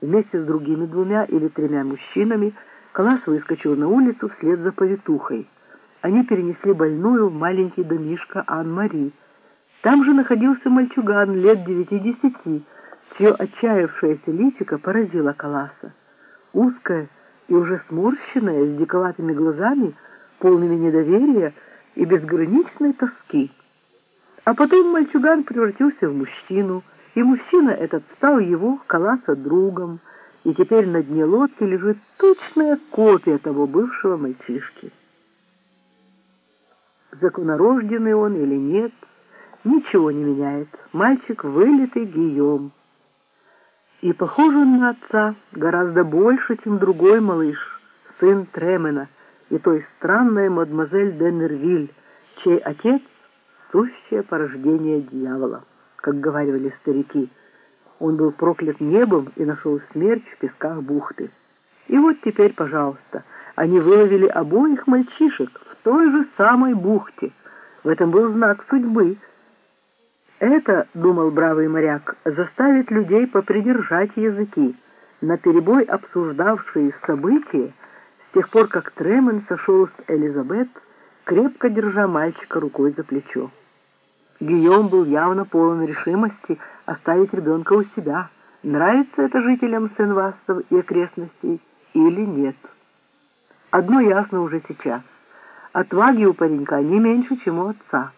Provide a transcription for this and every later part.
Вместе с другими двумя или тремя мужчинами Калас выскочил на улицу вслед за повитухой. Они перенесли больную в маленький домишко Ан-Мари. Там же находился мальчуган лет девяти-десяти, чье отчаявшееся личико поразило Каласа. Узкое и уже сморщенное, с диковатыми глазами, полными недоверия и безграничной тоски. А потом мальчуган превратился в мужчину, и мужчина этот стал его, Каласа, другом, и теперь на дне лодки лежит точная копия того бывшего мальчишки. Законорожденный он или нет, ничего не меняет. Мальчик вылитый гием. И похож он на отца гораздо больше, чем другой малыш, сын Тремена, и той странной мадемуазель де Нервиль, чей отец — сущее порождение дьявола, как говорили старики. Он был проклят небом и нашел смерть в песках бухты. И вот теперь, пожалуйста, они выловили обоих мальчишек в той же самой бухте. В этом был знак судьбы. Это, думал бравый моряк, заставит людей попридержать языки, наперебой обсуждавшие события, с тех пор, как Тремен сошел с Элизабет, крепко держа мальчика рукой за плечо. Гийом был явно полон решимости оставить ребенка у себя. Нравится это жителям Сен-Вастов и окрестностей или нет? Одно ясно уже сейчас. Отваги у паренька не меньше, чем у отца.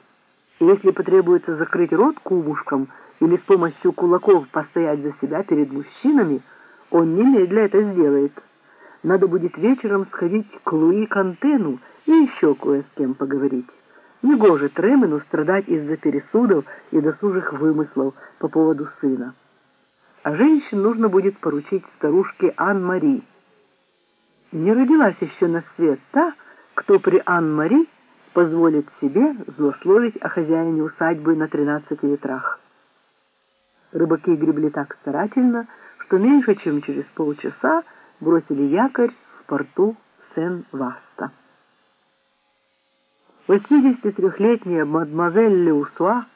Если потребуется закрыть рот кубушком или с помощью кулаков постоять за себя перед мужчинами, он немедля это сделает. Надо будет вечером сходить к Луи Кантену и еще кое с кем поговорить. Негоже Тремену страдать из-за пересудов и досужих вымыслов по поводу сына. А женщин нужно будет поручить старушке Ан-Мари. Не родилась еще на свет та, кто при Ан-Мари позволит себе злословить о хозяине усадьбы на тринадцати ветрах. Рыбаки гребли так старательно, что меньше чем через полчаса бросили якорь в порту Сен-Васта. 83-летняя мадемуазель Леусуа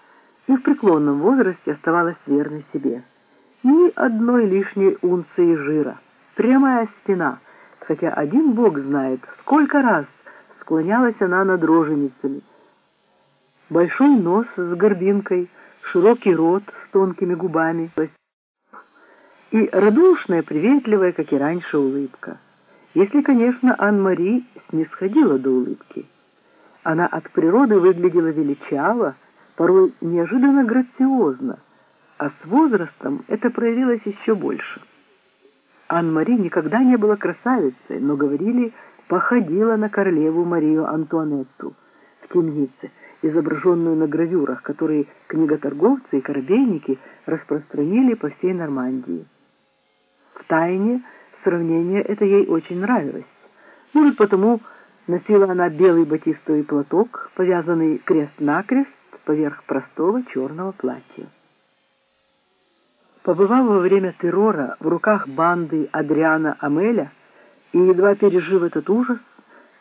и в преклонном возрасте оставалась верной себе. Ни одной лишней унции жира, прямая стена, хотя один бог знает, сколько раз склонялась она над роженицами. Большой нос с горбинкой, широкий рот с тонкими губами и радушная, приветливая, как и раньше, улыбка. Если, конечно, Ан-Мари снисходила до улыбки. Она от природы выглядела величаво, порой неожиданно грациозно, а с возрастом это проявилось еще больше. Ан-Мари никогда не была красавицей, но, говорили, походила на королеву Марию Антуанетту в темнице, изображенную на гравюрах, которые книготорговцы и корабейники распространили по всей Нормандии. В тайне сравнение это ей очень нравилось. Может, потому Носила она белый батистовый платок, повязанный крест-накрест поверх простого черного платья. Побывав во время террора в руках банды Адриана Амеля и едва пережив этот ужас,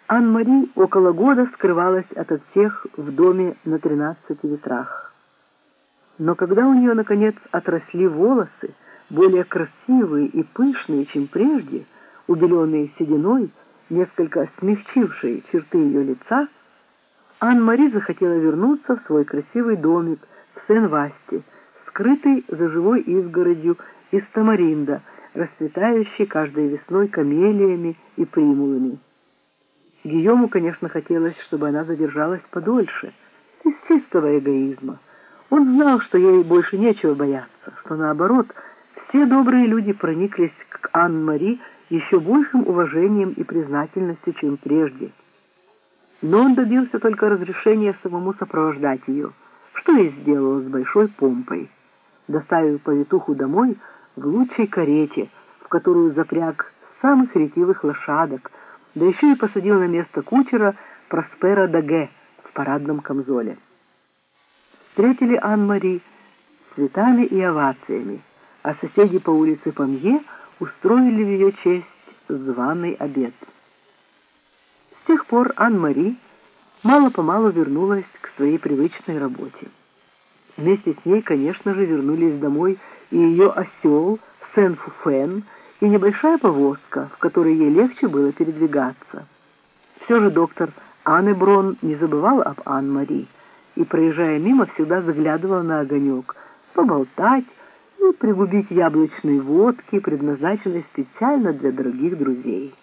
Ан-Мари около года скрывалась от всех в доме на тринадцати ветрах. Но когда у нее, наконец, отросли волосы, более красивые и пышные, чем прежде, убеленные сединой, несколько смягчившей черты ее лица, Ан-Мари захотела вернуться в свой красивый домик в Сен-Васте, скрытый за живой изгородью из тамаринда, расцветающий каждой весной камелиями и примулами. Гийому, конечно, хотелось, чтобы она задержалась подольше, из чистого эгоизма. Он знал, что ей больше нечего бояться, что, наоборот, все добрые люди прониклись к Ан-Мари еще большим уважением и признательностью, чем прежде. Но он добился только разрешения самому сопровождать ее, что и сделал с большой помпой, доставив повитуху домой в лучшей карете, в которую запряг самых ретивых лошадок, да еще и посадил на место кучера Проспера Даге в парадном камзоле. Встретили Ан-Мари цветами и овациями, а соседи по улице Памье – устроили в ее честь званый обед. С тех пор Ан-Мари мало-помалу вернулась к своей привычной работе. Вместе с ней, конечно же, вернулись домой и ее осел Сен-Фуфен и небольшая повозка, в которой ей легче было передвигаться. Все же доктор Аннеброн не забывал об Ан-Мари и, проезжая мимо, всегда заглядывал на огонек, поболтать и пригубить яблочной водки, предназначенной специально для дорогих друзей.